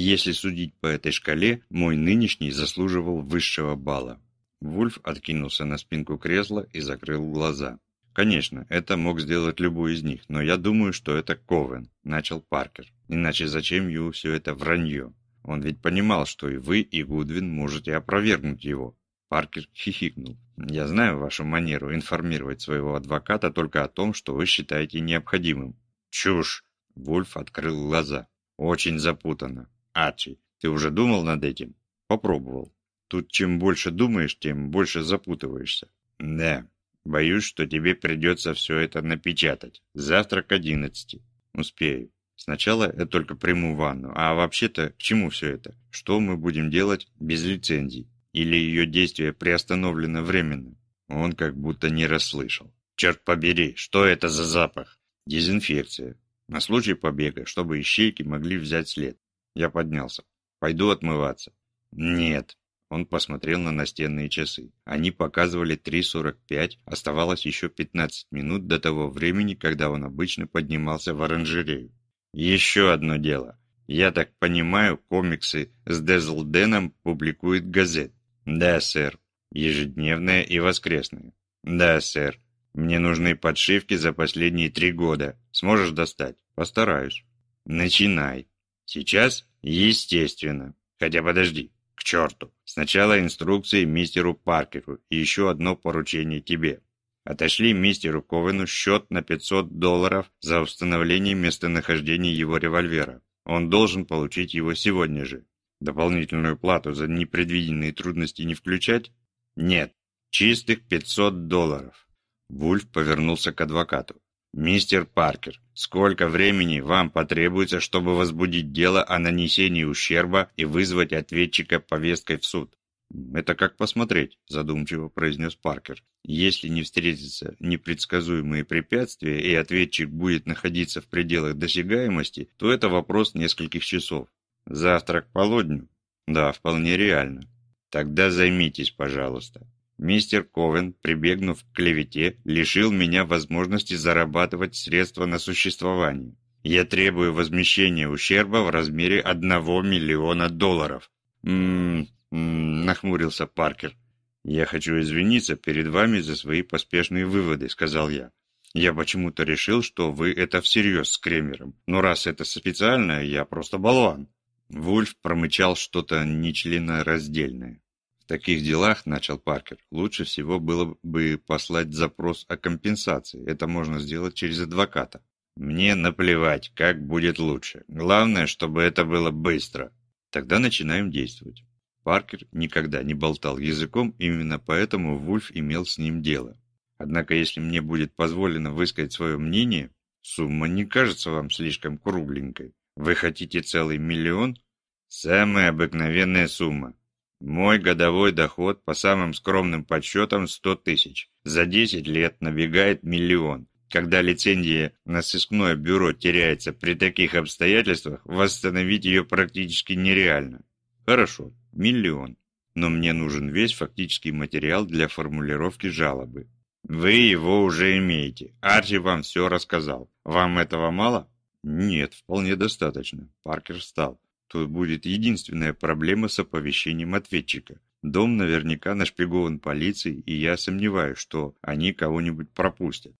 Если судить по этой шкале, мой нынешний заслуживал высшего балла. Вульф откинулся на спинку кресла и закрыл глаза. «Конечно, это мог сделать любой из них, но я думаю, что это Ковен», – начал Паркер. «Иначе зачем ему все это вранье? Он ведь понимал, что и вы, и Гудвин можете опровергнуть его». Паркер хихикнул. «Я знаю вашу манеру информировать своего адвоката только о том, что вы считаете необходимым». «Чушь!» – Вульф открыл глаза. «Очень запутанно. Арчи, ты уже думал над этим?» «Попробовал. Тут чем больше думаешь, тем больше запутываешься». «Да, Боюсь, что тебе придется все это напечатать. Завтра к одиннадцати. Успею. Сначала я только приму ванну. А вообще-то, к чему все это? Что мы будем делать без лицензий? Или ее действие приостановлено временно? Он как будто не расслышал. Черт побери, что это за запах? Дезинфекция. На случай побега, чтобы ищейки могли взять след. Я поднялся. Пойду отмываться. Нет, он посмотрел на настенные часы. Они показывали 3.45, оставалось еще 15 минут до того времени, когда он обычно поднимался в оранжерею. Еще одно дело. Я так понимаю, комиксы с Дезлденом публикует газет. Да, сэр. Ежедневная и воскресная. Да, сэр. Мне нужны подшивки за последние три года. Сможешь достать? Постараюсь. Начинай. Сейчас? Естественно. Хотя подожди. К черту. Сначала инструкции мистеру Паркеру и еще одно поручение тебе. Отошли мистеру Ковену счет на 500 долларов за установление местонахождения его револьвера. Он должен получить его сегодня же. Дополнительную плату за непредвиденные трудности не включать? Нет. Чистых 500 долларов. Вульф повернулся к адвокату. «Мистер Паркер, сколько времени вам потребуется, чтобы возбудить дело о нанесении ущерба и вызвать ответчика повесткой в суд?» «Это как посмотреть», – задумчиво произнес Паркер. «Если не встретятся непредсказуемые препятствия и ответчик будет находиться в пределах досягаемости, то это вопрос нескольких часов. Завтра к полудню?» «Да, вполне реально». «Тогда займитесь, пожалуйста». Мистер Ковен, прибегнув к клевете, лишил меня возможности зарабатывать средства на существование. Я требую возмещения ущерба в размере одного миллиона долларов. Ммм, нахмурился Паркер. Я хочу извиниться перед вами за свои поспешные выводы, сказал я. Я почему-то решил, что вы это всерьез с Кремером. Но раз это специально, я просто болван. Вульф промычал что-то нечленораздельное таких делах, начал Паркер, лучше всего было бы послать запрос о компенсации. Это можно сделать через адвоката. Мне наплевать, как будет лучше. Главное, чтобы это было быстро. Тогда начинаем действовать. Паркер никогда не болтал языком, именно поэтому Вульф имел с ним дело. Однако, если мне будет позволено высказать свое мнение, сумма не кажется вам слишком кругленькой. Вы хотите целый миллион? Самая обыкновенная сумма. Мой годовой доход по самым скромным подсчетам 100 тысяч. За 10 лет набегает миллион. Когда лицензия на сыскное бюро теряется при таких обстоятельствах, восстановить ее практически нереально. Хорошо, миллион. Но мне нужен весь фактический материал для формулировки жалобы. Вы его уже имеете. Арчи вам все рассказал. Вам этого мало? Нет, вполне достаточно. Паркер встал то будет единственная проблема с оповещением ответчика. Дом наверняка нашпигован полицией, и я сомневаюсь, что они кого-нибудь пропустят.